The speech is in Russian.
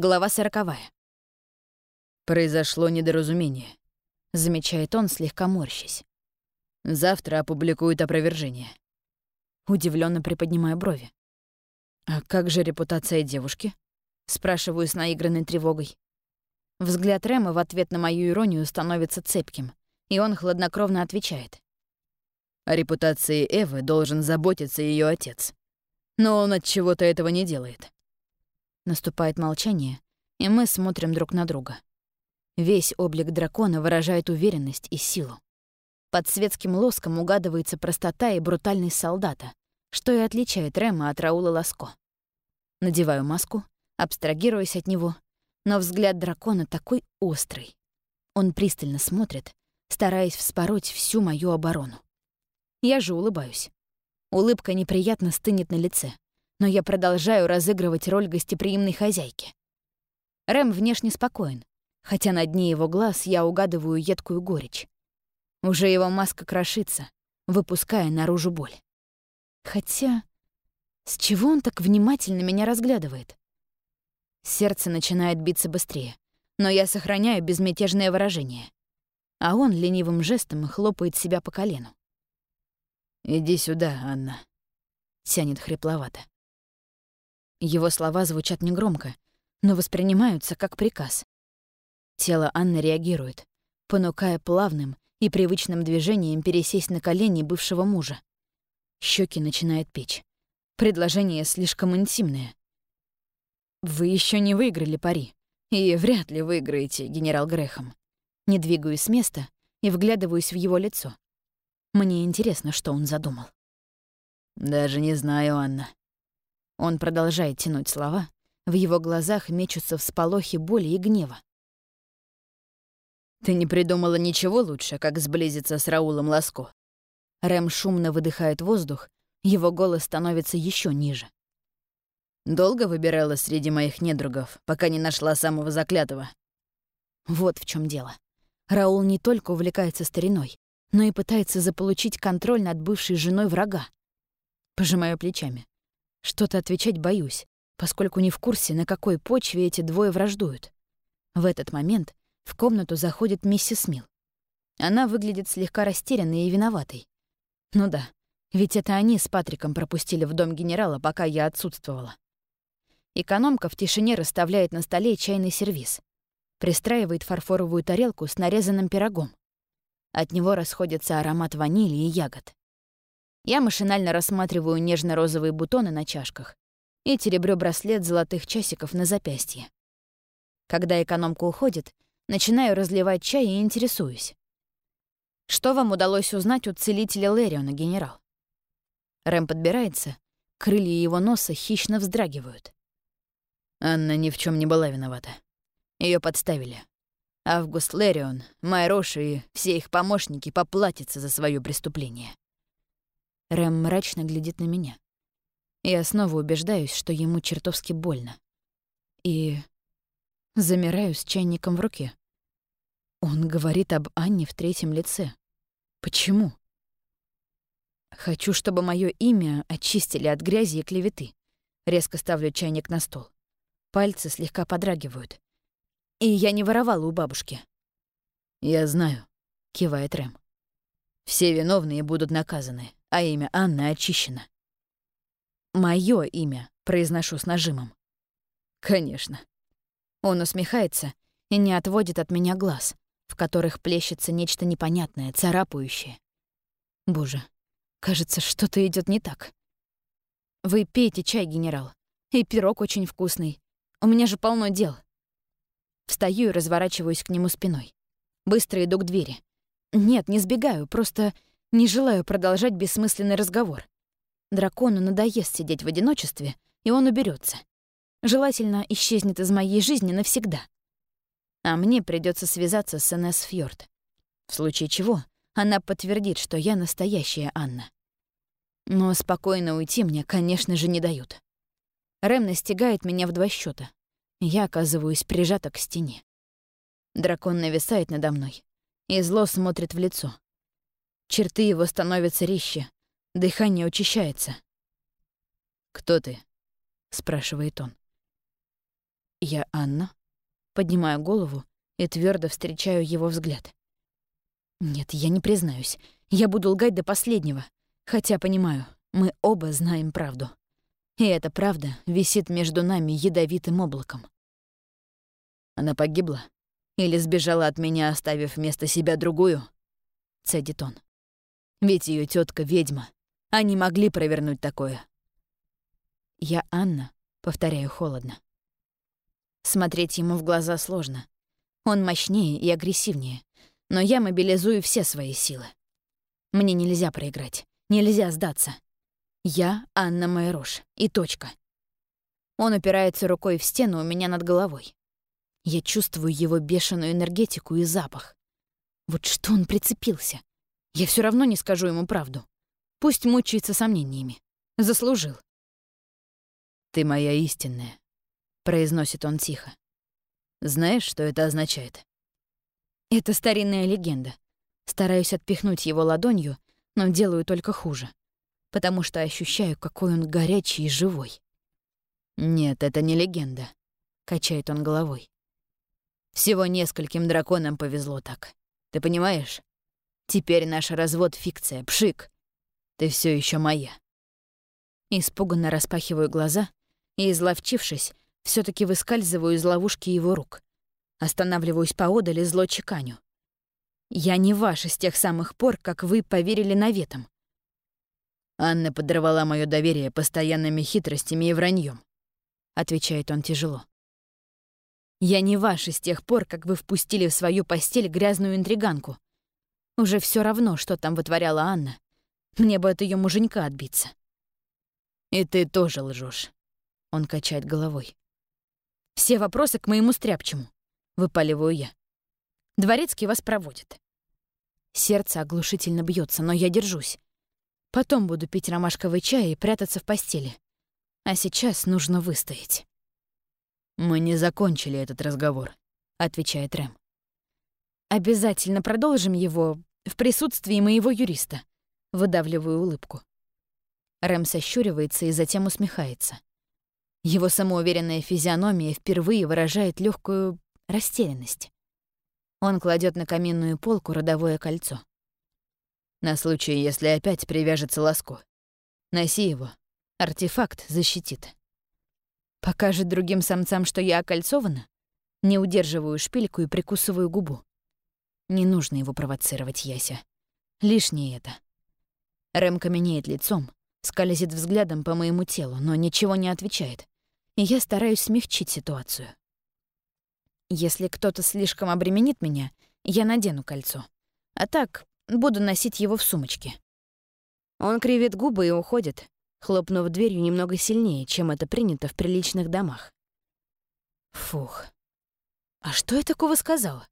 Глава сороковая. Произошло недоразумение, замечает он, слегка морщась. Завтра опубликуют опровержение. Удивленно приподнимая брови. А как же репутация девушки? Спрашиваю с наигранной тревогой. Взгляд Рэма в ответ на мою иронию становится цепким, и он хладнокровно отвечает. О репутации Эвы должен заботиться ее отец. Но он от чего-то этого не делает. Наступает молчание, и мы смотрим друг на друга. Весь облик дракона выражает уверенность и силу. Под светским лоском угадывается простота и брутальность солдата, что и отличает Рема от Раула Ласко. Надеваю маску, абстрагируясь от него, но взгляд дракона такой острый. Он пристально смотрит, стараясь вспороть всю мою оборону. Я же улыбаюсь. Улыбка неприятно стынет на лице, но я продолжаю разыгрывать роль гостеприимной хозяйки. Рэм внешне спокоен, хотя на дне его глаз я угадываю едкую горечь. Уже его маска крошится, выпуская наружу боль. Хотя, с чего он так внимательно меня разглядывает? Сердце начинает биться быстрее, но я сохраняю безмятежное выражение. А он ленивым жестом хлопает себя по колену. «Иди сюда, Анна», — тянет хрипловато. Его слова звучат негромко, но воспринимаются как приказ. Тело Анны реагирует, понукая плавным и привычным движением пересесть на колени бывшего мужа. Щеки начинает печь. Предложение слишком интимное. «Вы еще не выиграли пари, и вряд ли выиграете, генерал Грехом». Не двигаюсь с места и вглядываюсь в его лицо. Мне интересно, что он задумал. «Даже не знаю, Анна». Он продолжает тянуть слова, в его глазах мечутся всполохи боли и гнева. «Ты не придумала ничего лучше, как сблизиться с Раулом Ласко?» Рэм шумно выдыхает воздух, его голос становится еще ниже. «Долго выбирала среди моих недругов, пока не нашла самого заклятого?» Вот в чем дело. Раул не только увлекается стариной, но и пытается заполучить контроль над бывшей женой врага. Пожимаю плечами. Что-то отвечать боюсь, поскольку не в курсе, на какой почве эти двое враждуют. В этот момент в комнату заходит миссис Мил. Она выглядит слегка растерянной и виноватой. Ну да, ведь это они с Патриком пропустили в дом генерала, пока я отсутствовала. Экономка в тишине расставляет на столе чайный сервиз. Пристраивает фарфоровую тарелку с нарезанным пирогом. От него расходится аромат ванили и ягод. Я машинально рассматриваю нежно-розовые бутоны на чашках и теребрю браслет золотых часиков на запястье. Когда экономка уходит, начинаю разливать чай и интересуюсь. Что вам удалось узнать у целителя Лэриона, генерал? Рэм подбирается, крылья его носа хищно вздрагивают. Анна ни в чем не была виновата. Ее подставили. Август Лэрион, Майроша и все их помощники поплатятся за свое преступление. Рэм мрачно глядит на меня. Я снова убеждаюсь, что ему чертовски больно. И замираю с чайником в руке. Он говорит об Анне в третьем лице. Почему? Хочу, чтобы мое имя очистили от грязи и клеветы. Резко ставлю чайник на стол. Пальцы слегка подрагивают. И я не воровала у бабушки. «Я знаю», — кивает Рэм. «Все виновные будут наказаны, а имя Анны очищено». «Моё имя», — произношу с нажимом. «Конечно». Он усмехается и не отводит от меня глаз, в которых плещется нечто непонятное, царапающее. Боже, кажется, что-то идет не так. Вы пейте чай, генерал. И пирог очень вкусный. У меня же полно дел. Встаю и разворачиваюсь к нему спиной. Быстро иду к двери. Нет, не сбегаю, просто не желаю продолжать бессмысленный разговор. Дракону надоест сидеть в одиночестве, и он уберется. Желательно исчезнет из моей жизни навсегда. А мне придется связаться с Энесс Фьорд. В случае чего она подтвердит, что я настоящая Анна. Но спокойно уйти мне, конечно же, не дают. Рэм настигает меня в два счета. Я оказываюсь прижата к стене. Дракон нависает надо мной и зло смотрит в лицо. Черты его становятся резче, дыхание учащается. «Кто ты?» — спрашивает он. Я Анна. Поднимаю голову и твердо встречаю его взгляд. Нет, я не признаюсь. Я буду лгать до последнего. Хотя, понимаю, мы оба знаем правду. И эта правда висит между нами ядовитым облаком. Она погибла? Или сбежала от меня, оставив вместо себя другую? Цедит он. Ведь ее тетка ведьма. Они могли провернуть такое. Я Анна, повторяю холодно. Смотреть ему в глаза сложно. Он мощнее и агрессивнее, но я мобилизую все свои силы. Мне нельзя проиграть, нельзя сдаться. Я Анна Майрош, и точка. Он упирается рукой в стену у меня над головой. Я чувствую его бешеную энергетику и запах. Вот что он прицепился. Я все равно не скажу ему правду. Пусть мучается сомнениями. Заслужил. «Ты моя истинная», — произносит он тихо. «Знаешь, что это означает?» Это старинная легенда. Стараюсь отпихнуть его ладонью, но делаю только хуже потому что ощущаю, какой он горячий и живой. «Нет, это не легенда», — качает он головой. «Всего нескольким драконам повезло так. Ты понимаешь? Теперь наш развод — фикция, пшик. Ты все еще моя». Испуганно распахиваю глаза и, изловчившись, все таки выскальзываю из ловушки его рук. Останавливаюсь поодаль и зло чеканю. «Я не ваша с тех самых пор, как вы поверили наветам. Анна подорвала мое доверие постоянными хитростями и враньем, отвечает он тяжело. Я не ваша с тех пор, как вы впустили в свою постель грязную интриганку. Уже все равно, что там вытворяла Анна. Мне бы от ее муженька отбиться. И ты тоже лжешь. Он качает головой. Все вопросы к моему стряпчему. Выпаливаю я. Дворецкий вас проводит. Сердце оглушительно бьется, но я держусь. Потом буду пить ромашковый чай и прятаться в постели. А сейчас нужно выстоять. «Мы не закончили этот разговор», — отвечает Рэм. «Обязательно продолжим его в присутствии моего юриста», — выдавливаю улыбку. Рэм сощуривается и затем усмехается. Его самоуверенная физиономия впервые выражает легкую растерянность. Он кладет на каминную полку родовое кольцо. На случай, если опять привяжется ласку. Носи его. Артефакт защитит. Покажет другим самцам, что я окольцована? Не удерживаю шпильку и прикусываю губу. Не нужно его провоцировать, Яся. Лишнее это. Рэм каменеет лицом, скользит взглядом по моему телу, но ничего не отвечает. И я стараюсь смягчить ситуацию. Если кто-то слишком обременит меня, я надену кольцо. А так, Буду носить его в сумочке. Он кривит губы и уходит, хлопнув дверью немного сильнее, чем это принято в приличных домах. Фух. А что я такого сказала?